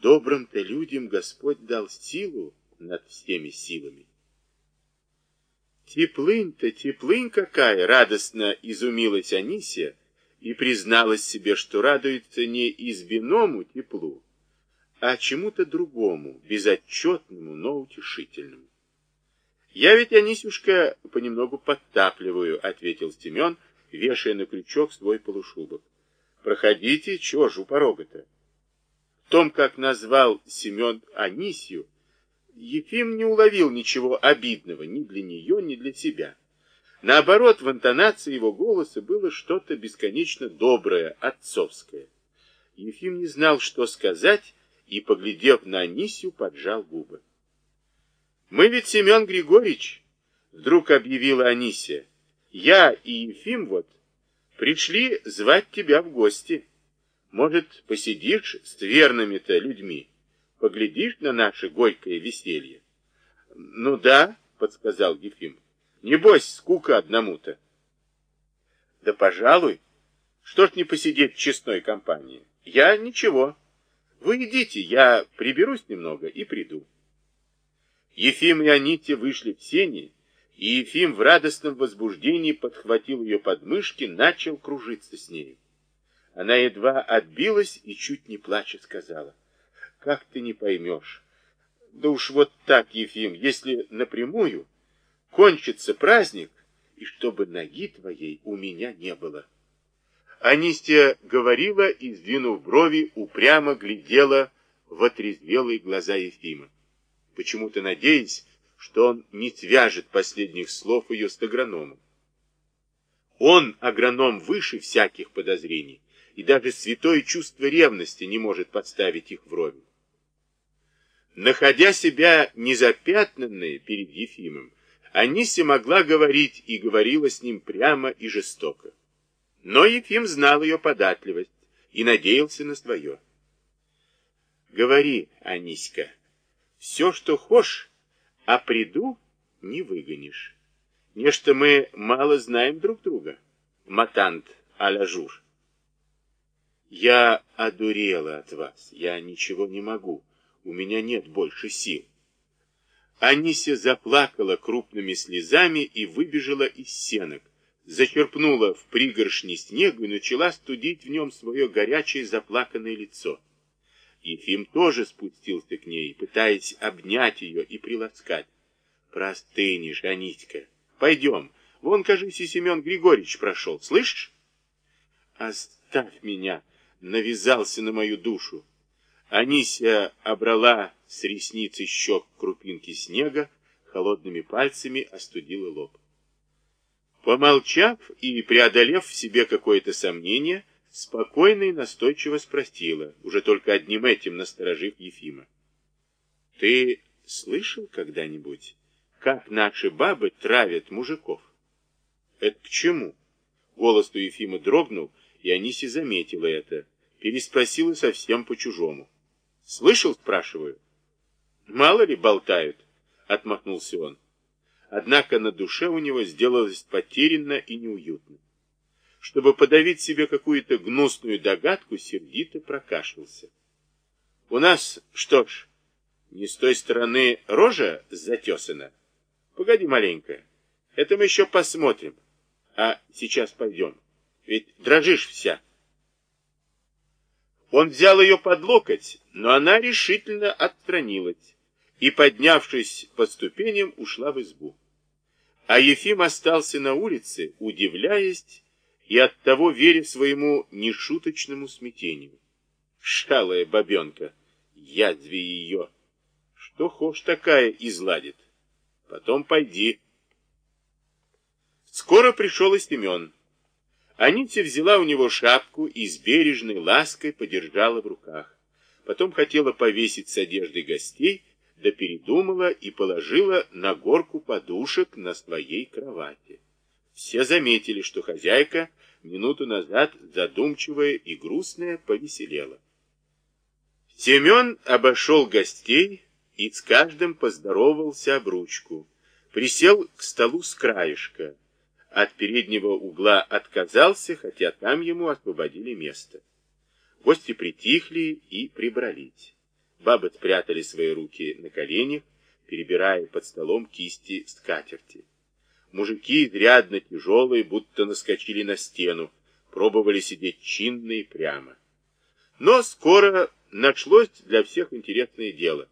добрым-то людям Господь дал силу над всеми силами. Теплынь-то, теплынь какая! Радостно изумилась Анисия и призналась себе, что радуется не избиному теплу, а чему-то другому, безотчетному, но утешительному. «Я ведь, Анисюшка, понемногу подтапливаю», — ответил Семен, вешая на крючок свой полушубок. «Проходите, чего ж у порога-то?» Том, как назвал Семен Анисью, Ефим не уловил ничего обидного ни для нее, ни для себя. Наоборот, в интонации его голоса было что-то бесконечно доброе, отцовское. Ефим не знал, что сказать, и, поглядев на Анисью, поджал губы. «Мы ведь Семен Григорьевич», — вдруг объявила Анисия. «Я и Ефим вот пришли звать тебя в гости. Может, посидишь с верными-то людьми, поглядишь на наше горькое веселье?» «Ну да», — подсказал Ефим. «Небось, скука одному-то». «Да, пожалуй. Что ж не посидеть в честной компании? Я ничего. Вы идите, я приберусь немного и приду». Ефим и Аните вышли в сени, и Ефим в радостном возбуждении подхватил ее подмышки, начал кружиться с ней. Она едва отбилась и чуть не плача сказала, «Как ты не поймешь? Да уж вот так, Ефим, если напрямую, кончится праздник, и чтобы ноги твоей у меня не было». Анистия говорила и, сдвинув брови, упрямо глядела в отрезвелые глаза Ефима почему-то надеясь, что он не свяжет последних слов ее с агрономом. Он, агроном, выше всяких подозрений, и даже святое чувство ревности не может подставить их вровень. Находя себя незапятнанной перед Ефимом, Анисия могла говорить и говорила с ним прямо и жестоко. Но Ефим знал ее податливость и надеялся на свое. «Говори, Аниська», все, что хошь, а приду не выгонишь. Нечто мы мало знаем друг друга. Матант а-ля жур. Я одурела от вас, я ничего не могу, у меня нет больше сил. Анися заплакала крупными слезами и выбежала из сенок, зачерпнула в пригоршни снегу и начала студить в нем свое горячее заплаканное лицо. Ефим тоже спустился к ней, пытаясь обнять ее и приласкать. «Простынешь, Анитька. Пойдем. Вон, кажись, и Семен Григорьевич прошел. Слышишь?» «Оставь меня!» — навязался на мою душу. Анися обрала с ресницы щек крупинки снега, холодными пальцами остудила лоб. Помолчав и преодолев в себе какое-то сомнение, спокойно и настойчиво спросила, уже только одним этим насторожив Ефима. «Ты слышал когда-нибудь, как наши бабы травят мужиков?» «Это к чему?» Голос у Ефима дрогнул, и Аниси заметила это, переспросила совсем по-чужому. «Слышал?» — спрашиваю. «Мало ли болтают», — отмахнулся он. Однако на душе у него сделалось потерянно и неуютно чтобы подавить себе какую-то гнусную догадку, сердито прокашлялся. У нас, что ж, не с той стороны рожа затесана. Погоди маленько, это мы еще посмотрим. А сейчас пойдем, ведь дрожишь вся. Он взял ее под локоть, но она решительно отстранилась и, поднявшись по ступеням, ушла в избу. А Ефим остался на улице, удивляясь и оттого веря своему нешуточному смятению. Шалая бабенка, ядви ее, что хошь такая изладит. Потом пойди. Скоро пришел и Семен. Аните взяла у него шапку и с бережной лаской подержала в руках. Потом хотела повесить с одеждой гостей, да передумала и положила на горку подушек на своей кровати. Все заметили, что хозяйка минуту назад задумчивая и грустная повеселела. Семен обошел гостей и с каждым поздоровался об ручку. Присел к столу с краешка. От переднего угла отказался, хотя там ему освободили место. Гости притихли и прибрались. Бабы спрятали свои руки на коленях, перебирая под столом кисти скатерти. Мужики, изрядно тяжелые, будто наскочили на стену, пробовали сидеть чинно и прямо. Но скоро нашлось для всех интересное дело.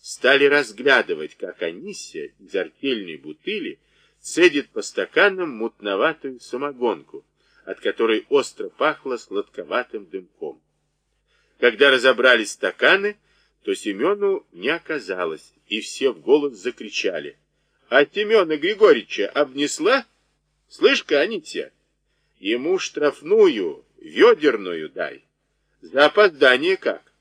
Стали разглядывать, как Анисия из артельной бутыли цедит по стаканам мутноватую самогонку, от которой остро пахло сладковатым дымком. Когда разобрались стаканы, то Семену не оказалось, и все в голос закричали. А Семена Григорьевича обнесла? Слышь-ка, Анитя, ему штрафную, ведерную дай. За опоздание как?